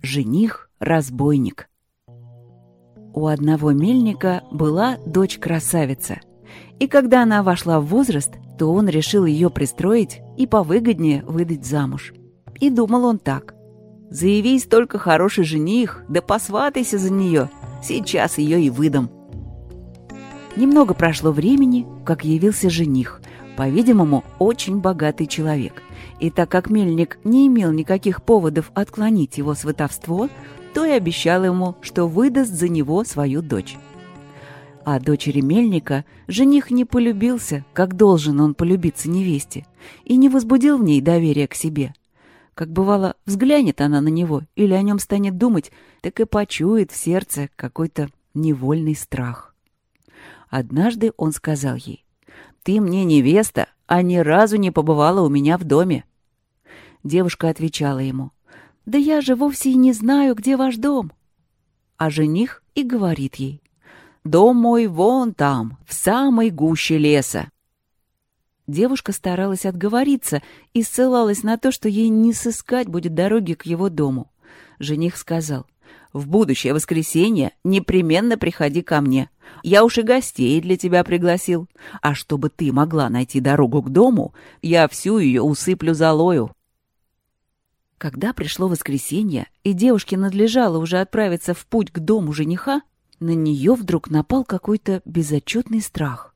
Жених-разбойник. У одного мельника была дочь-красавица. И когда она вошла в возраст, то он решил ее пристроить и повыгоднее выдать замуж. И думал он так. «Заявись только хороший жених, да посватайся за нее. Сейчас ее и выдам». Немного прошло времени, как явился жених, по-видимому, очень богатый человек. И так как мельник не имел никаких поводов отклонить его сватовство, то и обещал ему, что выдаст за него свою дочь. А дочери мельника жених не полюбился, как должен он полюбиться невесте, и не возбудил в ней доверия к себе. Как бывало, взглянет она на него или о нем станет думать, так и почует в сердце какой-то невольный страх. Однажды он сказал ей, «Ты мне невеста, а ни разу не побывала у меня в доме. Девушка отвечала ему. «Да я же вовсе и не знаю, где ваш дом». А жених и говорит ей. «Дом мой вон там, в самой гуще леса». Девушка старалась отговориться и ссылалась на то, что ей не сыскать будет дороги к его дому. Жених сказал, «В будущее воскресенье непременно приходи ко мне. Я уж и гостей для тебя пригласил. А чтобы ты могла найти дорогу к дому, я всю ее усыплю золою». Когда пришло воскресенье, и девушке надлежало уже отправиться в путь к дому жениха, на нее вдруг напал какой-то безотчетный страх.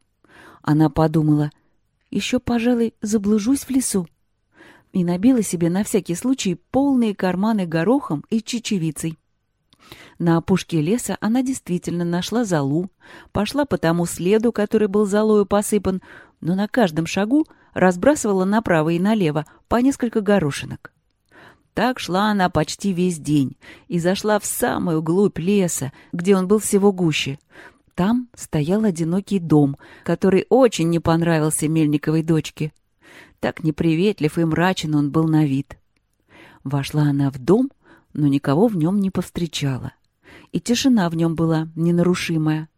Она подумала, еще, пожалуй, заблужусь в лесу. И набила себе на всякий случай полные карманы горохом и чечевицей. На опушке леса она действительно нашла залу, пошла по тому следу, который был золою посыпан, но на каждом шагу разбрасывала направо и налево по несколько горошинок. Так шла она почти весь день и зашла в самую глубь леса, где он был всего гуще. Там стоял одинокий дом, который очень не понравился Мельниковой дочке. Так неприветлив и мрачен он был на вид. Вошла она в дом, но никого в нем не повстречала. И тишина в нем была ненарушимая.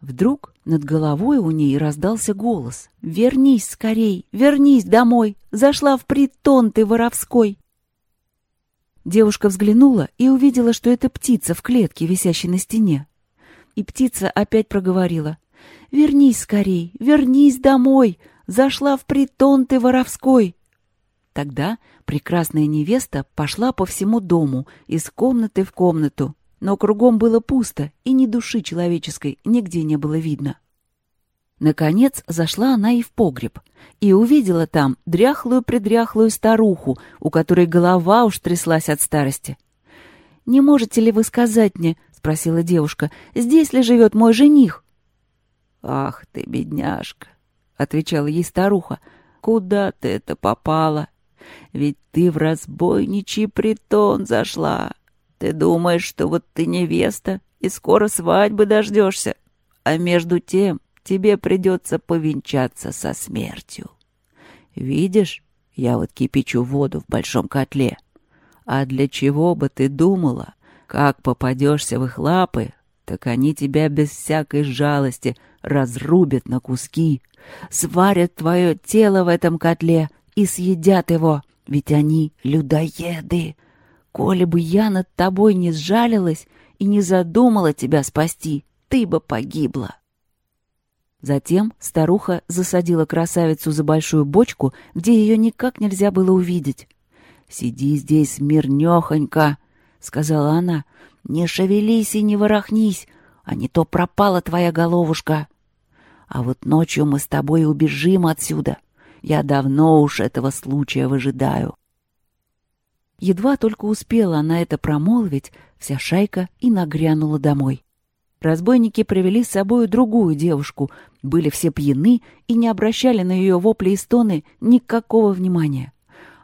Вдруг над головой у ней раздался голос. «Вернись скорей! Вернись домой! Зашла в притон ты воровской!» Девушка взглянула и увидела, что это птица в клетке, висящей на стене. И птица опять проговорила. «Вернись скорей, вернись домой! Зашла в притон ты воровской!» Тогда прекрасная невеста пошла по всему дому, из комнаты в комнату, но кругом было пусто, и ни души человеческой нигде не было видно. Наконец зашла она и в погреб, и увидела там дряхлую-предряхлую старуху, у которой голова уж тряслась от старости. «Не можете ли вы сказать мне, — спросила девушка, — здесь ли живет мой жених?» «Ах ты, бедняжка!» — отвечала ей старуха. «Куда ты это попала? Ведь ты в разбойничий притон зашла. Ты думаешь, что вот ты невеста, и скоро свадьбы дождешься, а между тем тебе придется повенчаться со смертью. Видишь, я вот кипячу воду в большом котле. А для чего бы ты думала? Как попадешься в их лапы, так они тебя без всякой жалости разрубят на куски, сварят твое тело в этом котле и съедят его, ведь они людоеды. Коли бы я над тобой не сжалилась и не задумала тебя спасти, ты бы погибла. Затем старуха засадила красавицу за большую бочку, где ее никак нельзя было увидеть. «Сиди здесь мирнёхонько», — сказала она. «Не шевелись и не ворохнись, а не то пропала твоя головушка. А вот ночью мы с тобой убежим отсюда. Я давно уж этого случая выжидаю». Едва только успела она это промолвить, вся шайка и нагрянула домой. Разбойники привели с собой другую девушку, были все пьяны и не обращали на ее вопли и стоны никакого внимания.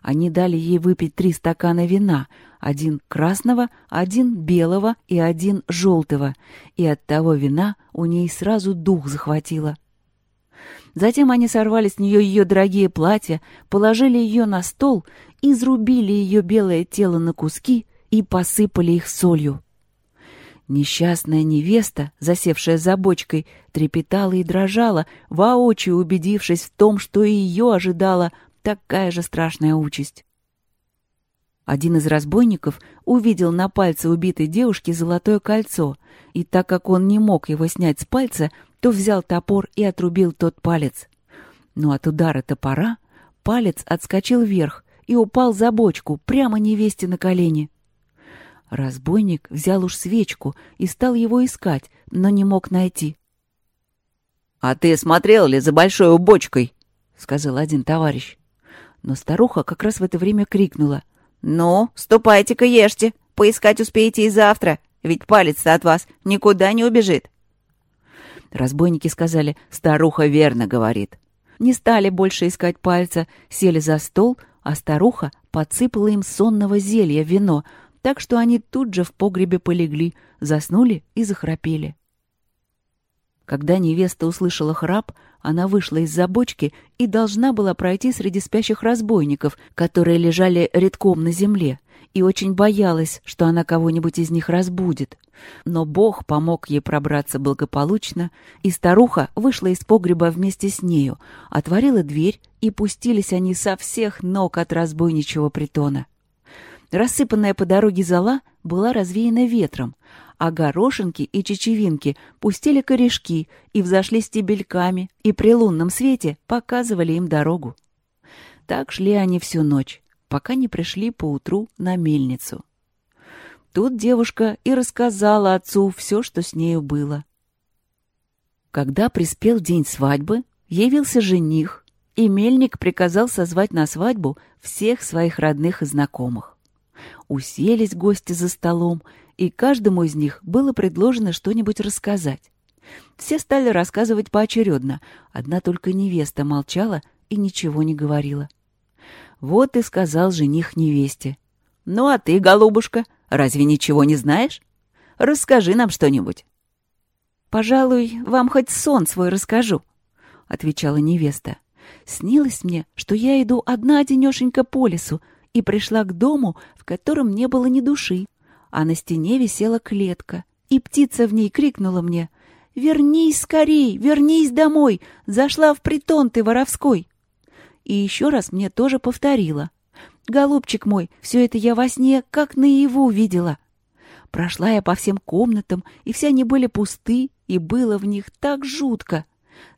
Они дали ей выпить три стакана вина, один красного, один белого и один желтого, и от того вина у ней сразу дух захватило. Затем они сорвали с нее ее дорогие платья, положили ее на стол, изрубили ее белое тело на куски и посыпали их солью. Несчастная невеста, засевшая за бочкой, трепетала и дрожала, воочию убедившись в том, что и ее ожидала такая же страшная участь. Один из разбойников увидел на пальце убитой девушки золотое кольцо, и так как он не мог его снять с пальца, то взял топор и отрубил тот палец. Но от удара топора палец отскочил вверх и упал за бочку прямо невесте на колени. Разбойник взял уж свечку и стал его искать, но не мог найти. — А ты смотрел ли за большой бочкой? — сказал один товарищ. Но старуха как раз в это время крикнула. «Ну, ступайте-ка ешьте, поискать успеете и завтра, ведь палец-то от вас никуда не убежит». Разбойники сказали «Старуха верно говорит». Не стали больше искать пальца, сели за стол, а старуха подсыпала им сонного зелья вино, так что они тут же в погребе полегли, заснули и захрапели. Когда невеста услышала храп, она вышла из-за бочки и должна была пройти среди спящих разбойников, которые лежали редком на земле, и очень боялась, что она кого-нибудь из них разбудит. Но Бог помог ей пробраться благополучно, и старуха вышла из погреба вместе с нею, отворила дверь, и пустились они со всех ног от разбойничьего притона. Рассыпанная по дороге зола была развеяна ветром, а горошинки и чечевинки пустили корешки и взошли стебельками, и при лунном свете показывали им дорогу. Так шли они всю ночь, пока не пришли поутру на мельницу. Тут девушка и рассказала отцу все, что с нею было. Когда приспел день свадьбы, явился жених, и мельник приказал созвать на свадьбу всех своих родных и знакомых. Уселись гости за столом, и каждому из них было предложено что-нибудь рассказать. Все стали рассказывать поочередно, одна только невеста молчала и ничего не говорила. Вот и сказал жених невесте. «Ну а ты, голубушка, разве ничего не знаешь? Расскажи нам что-нибудь». «Пожалуй, вам хоть сон свой расскажу», — отвечала невеста. «Снилось мне, что я иду одна-одинешенька по лесу и пришла к дому, в котором не было ни души а на стене висела клетка, и птица в ней крикнула мне «Вернись скорей, вернись домой, зашла в притон ты воровской!» И еще раз мне тоже повторила «Голубчик мой, все это я во сне, как наяву видела!» Прошла я по всем комнатам, и все они были пусты, и было в них так жутко.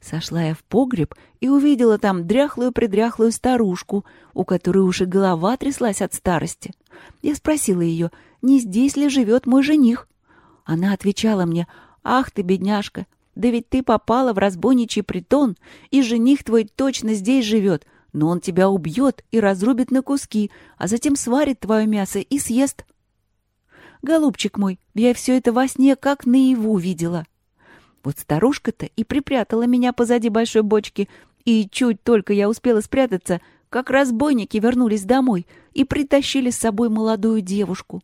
Сошла я в погреб и увидела там дряхлую-предряхлую старушку, у которой уж и голова тряслась от старости. Я спросила ее, не здесь ли живет мой жених? Она отвечала мне, «Ах ты, бедняжка, да ведь ты попала в разбойничий притон, и жених твой точно здесь живет, но он тебя убьет и разрубит на куски, а затем сварит твое мясо и съест». Голубчик мой, я все это во сне как наяву видела. Вот старушка-то и припрятала меня позади большой бочки, и чуть только я успела спрятаться, как разбойники вернулись домой и притащили с собой молодую девушку.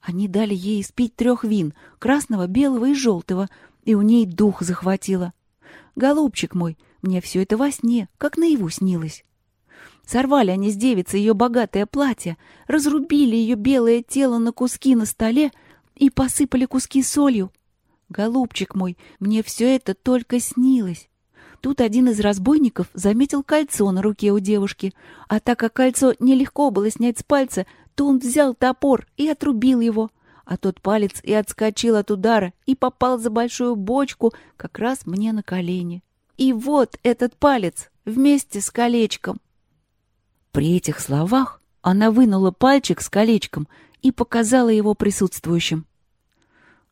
Они дали ей спить трех вин — красного, белого и желтого, и у ней дух захватило. Голубчик мой, мне все это во сне, как наяву снилось. Сорвали они с девицы ее богатое платье, разрубили ее белое тело на куски на столе и посыпали куски солью. Голубчик мой, мне все это только снилось. Тут один из разбойников заметил кольцо на руке у девушки, а так как кольцо нелегко было снять с пальца, то он взял топор и отрубил его, а тот палец и отскочил от удара и попал за большую бочку как раз мне на колени. И вот этот палец вместе с колечком. При этих словах она вынула пальчик с колечком и показала его присутствующим.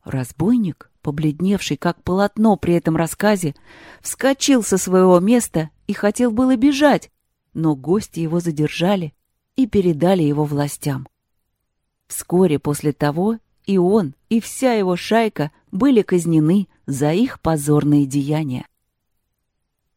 Разбойник, побледневший как полотно при этом рассказе, вскочил со своего места и хотел было бежать, но гости его задержали и передали его властям. Вскоре после того и он, и вся его шайка были казнены за их позорные деяния.